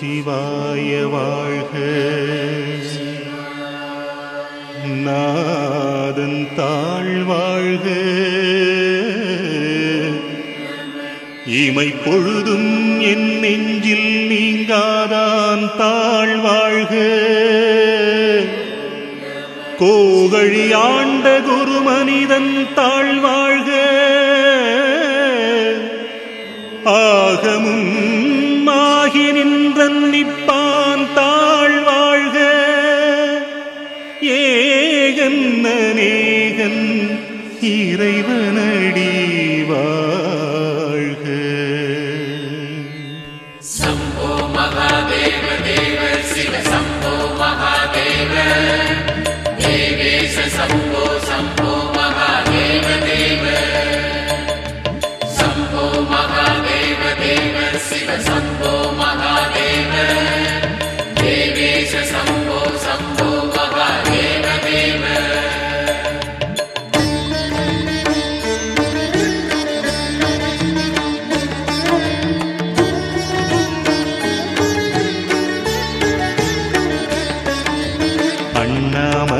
சிவாய வாழ்க. நாதன் தாழ் வாழ்க. இமை பொழுதும் என் நெஞ்சில் நீங்காதான் தாழ் வாழ்க. கோகழி ஆண்ட குரு மனிதன் தாழ் வாழ்க. ஆகமும் இறைவனடி.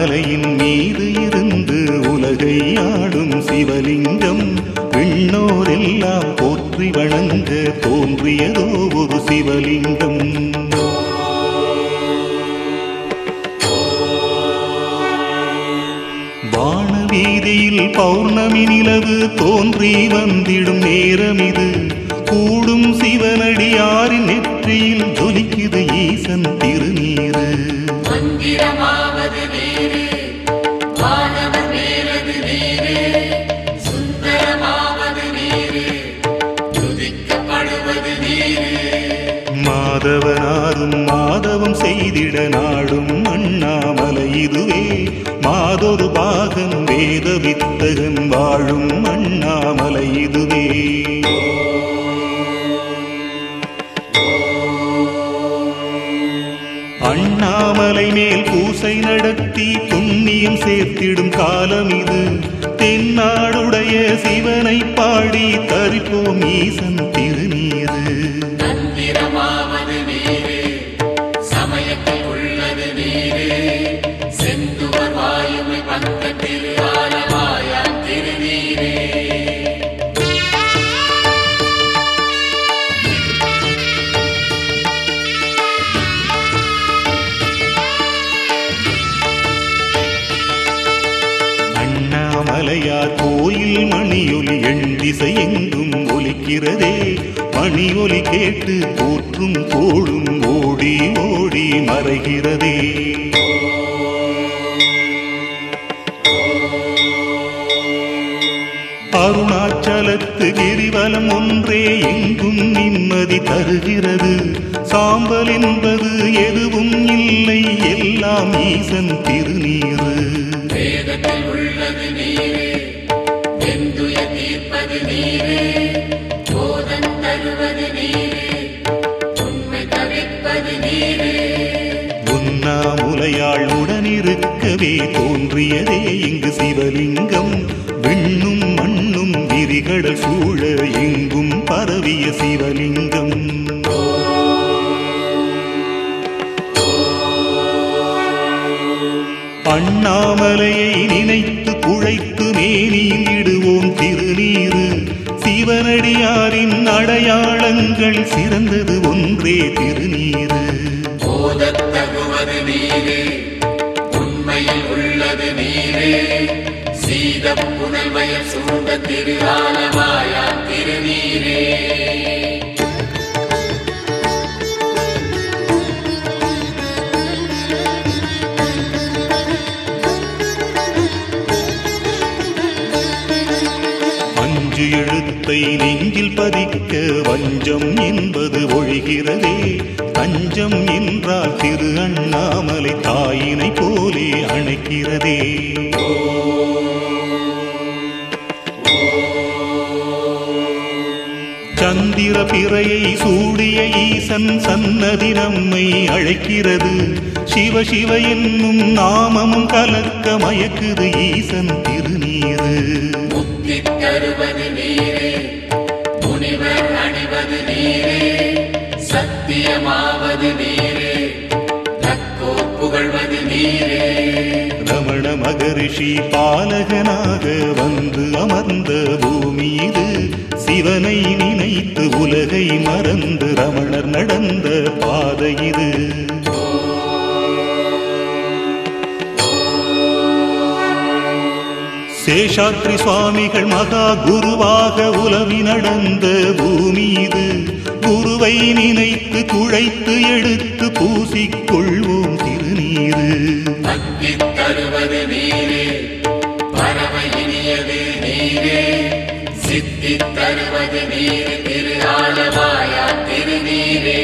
மலையின் மீது இருந்து உலகை ஆடும் சிவலிங்கம் விண்ணோரெல்லாம் போற்றி வணங்க தோன்றியதோ ஒரு சிவலிங்கம். வானவீதியில் பௌர்ணமி நிலவு தோன்றி வந்திடும் நேரம் இது கூடும் சிவனடியாரின் நெற்றியில் ஜொலிக்குது ஈசன் திருநீரு மந்திரமாவது நீரு வானவர் மேலது நீரு சுந்தரமாவது நீரு துதிக்கப்படுவது நீரு மாதவனாரும் மாதவம் செய்திட நாடும் அண்ணாமலை இதுவே. மாதொரு பாகன் வேத வித்தகன் வாழும் அண்ணாமலை இதுவே. மாமலை மேல் பூசை நடத்தி புண்ணியம் சேர்த்திடும் காலம் இது. தென்னாடுடைய சிவனை பாடி தரிப்போம் ஈசன் திருநீரு. மணியொலி எண்டிசையெங்கும் ஒலிக்கிறதே. மணி ஒலி கேட்டு போற்றும் கோளும் ஓடி ஓடி மறைகிறதே. அருணாச்சலத்து கிரிவலம் ஒன்றே எங்கும் நிம்மதி தருகிறது. சாம்பல் என்பது எதுவும் இல்லை எல்லாம் ஈசன் திருநீறு. உள்ளது நீரே. தருவது நீரே போதம் தருவது நீரே உண்மை தவிர்ப்பது நீரே. உன்னாமுலையாள் உடனிருக்கவே தோன்றியதே இங்கு சிவலிங்கம். விண்ணும் மண்ணும் விரிகடல் சூழ எங்கும் பரவிய சிவலிங்கம். அண்ணாமலையை நினைத்து குழைத்து மேனியில் இடுவோம் திருநீரு சிவனடியாரின் அடையாளங்கள் சிறந்தது ஒன்றே திருநீரு போதத் தகுவது உண்மையில் உள்ளது நீரே. சீதம் புனல்வயல் சூழ்ந்த திரு திருநீரே. எழுத்தை நெஞ்சில் பதிக்க வஞ்சம் என்பது ஒழிகிறதே. தஞ்சம் என்றால் திரு அண்ணாமலை தாயினை போலே அணைக்கிறதே. சந்திர பிறையை சூடிய ஈசன் சன்னதி நம்மை அழைக்கிறது. சிவ சிவ என்னும் நாமமும் கலக்க மயக்குது ஈசன் திருநீரு நீரே சத்தியமாவது நீரே தக்கோ புகழ்வது நீரே. ரமண மகரிஷி பாலகனாக வந்து அமர்ந்த பூமியிது சிவனை நினைத்து உலகை மறந்து ரமணர் நடந்த பாதை சேஷாத்ரி சுவாமிகள் மகா குருவாக உலவி நடந்த பூமி இது. குருவை நினைத்து குழைத்து எடுத்து பூசிக்கொள்வோம் திருநீரு. தருவது நீரே பரம இனியது நீரே. சித்தி தருவது நீர் திரு ஆலவாயா திருநீரே.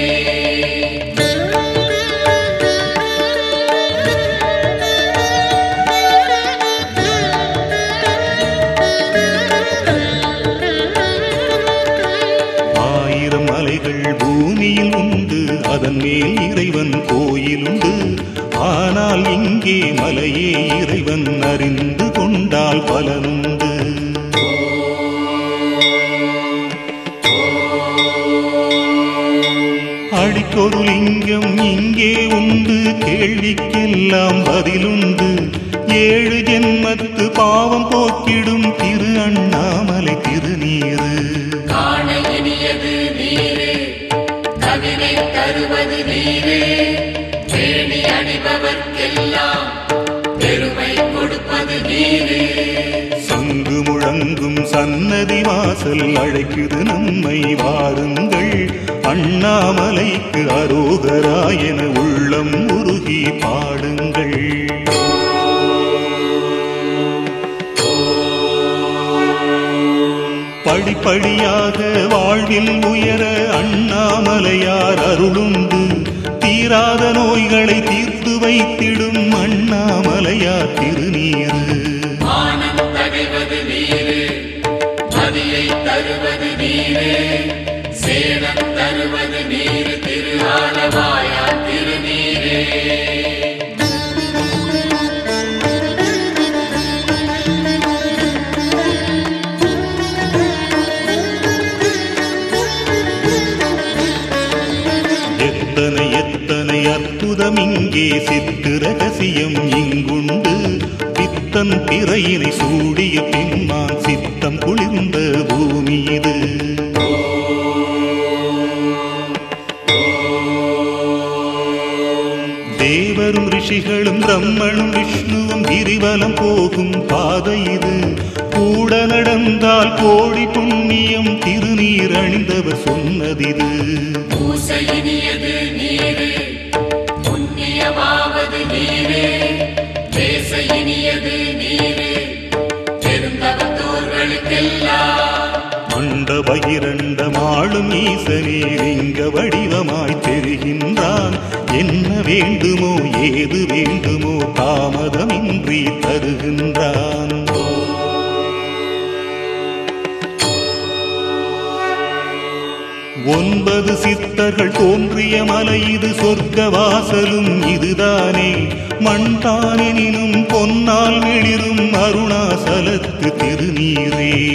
அடிக்கொரு லிங்கம் இங்கே உண்டு. கேள்விக்கெல்லாம் பதிலுண்டு. ஏழு ஜென்மத்து பாவம் போக்கிடும் திரு அண்ணாமலை திருநீரு. தருவது நீரே. பேணி அணிபவர்க்கெல்லாம் பெருமை கொடுப்பது நீரே. சன்னதி வாசல் அழைக்குது நம்மை வாருங்கள். அண்ணாமலைக்கு அரோகராயன உள்ளம் உருகி பாடுங்கள். படிப்படியாக வாழ்வில் உயர அண்ணாமலையார் அருளுண்டு. தீராத நோய்களை தீர்த்து வைத்திடும் அண்ணாமலையார் திருநீர் மானம் தருவது நீரே. சேனம் தருவது நீர் திரு ஆலவாயா திருநீரே. எத்தனை எத்தனை அற்புதம் இங்கே சித்து ரகசியம் இங்குண்டு. பித்தன் திரையினை சூழ் தேவரும் ரிஷிகளும் பிரம்மனும் விஷ்ணுவும் கிரிவலம் போகும் பாதை இது. கூட நடந்தால் கோடி புண்ணியம் திருநீர் அணிந்தவர் சொன்னதிது. மண்டப இரண்டமாளும் ஈசனே லிங்க வடிவமாய் தெரிகின்றான். என்ன வேண்டுமோ ஏது வேண்டுமோ தாமதமின்றி தருகின்றான். ஒன்பது சித்தர்கள் தோன்றிய மலை இது சொர்க்க வாசலும் இதுதானே. மண்தானினும் பொன்னால் வெளிரும் அருணாசலத்து திருநீரே.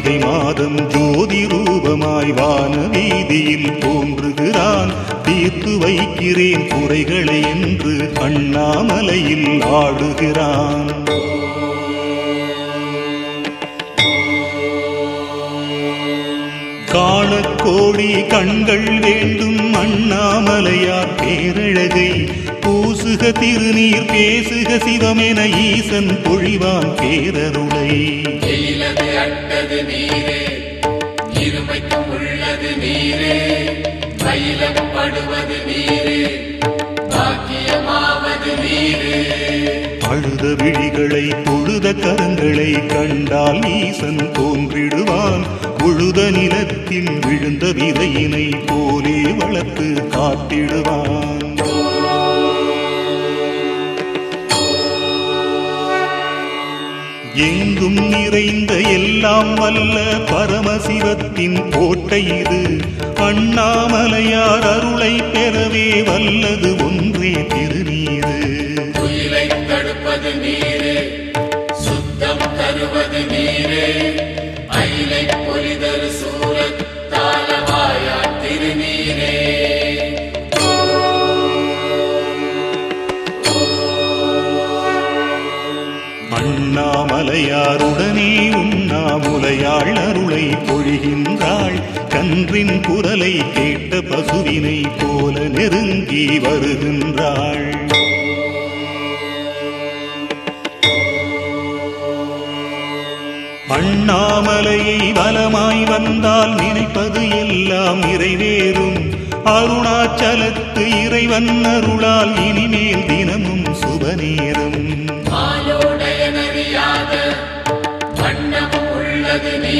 கார்த்திகை மாதம் ஜோதி ரூபமாய் வான வீதியில் தோன்றுகிறான். தீர்த்து வைக்கிறேன் குறைகளை என்று அண்ணாமலையில் ஆடுகிறான். காணக்கோடி கண்கள் வேண்டும் அண்ணாமலையார் பேரழகை பூசுக திருநீர் பேசுக சிவமென ஈசன் பொழிவான் பேரருளை. அட்டது நீரே இருமைக்கும் உள்ளது நீரே பயிலப்படுவது நீரே பாக்கியமாவது நீரே. அழுத விழிகளை தொழுத கரங்களை கண்டால் ஈசன் தோன்றிடுவான். உழுத நிலத்தில் விழுந்த விதையினை போலே வளர்த்து காத்திடுவான். எங்கும் நிறைந்த எல்லாம் வல்ல பரமசிவத்தின் கோட்டை இது. அண்ணாமலையார் அருளை பெறவே வல்லது ஒன்றே திருநீரு மலையாருடனே உண்ணா முலையாள் அருளை பொழிகின்றாள். கன்றின் குரலை கேட்ட பசுவினை போல நெருங்கி வருகின்றாள். அண்ணாமலையை வலமாய் வந்தால் நினைப்பது எல்லாம் நிறைவேறும். அருணாச்சலத்து இறைவன் அருளால் இனிமேல் தினமும் சுபநேரம்.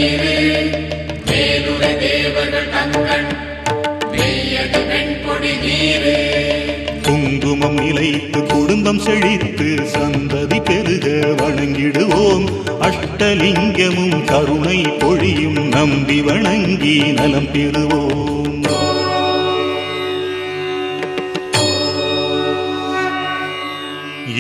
நீரே மேலுரை தேவர்கள் தங்கள் மெய்யது வெண்பொடி நீரே குங்குமம் நிலைத்து குடும்பம் செழித்து சந்ததி பெருக வணங்கிடுவோம். அஷ்டலிங்கமும் கருணை பொழியும் நம்பி வணங்கி நலம் பெறுவோம்.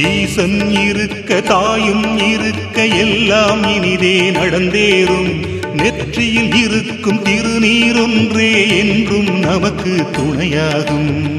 ஈசன் இருக்க தாயும் இருக்க எல்லாம் இனிதே நடந்தேறும். நெற்றியில் இருக்கும் திருநீரொன்றே என்றும் நமக்கு துணையாகும்.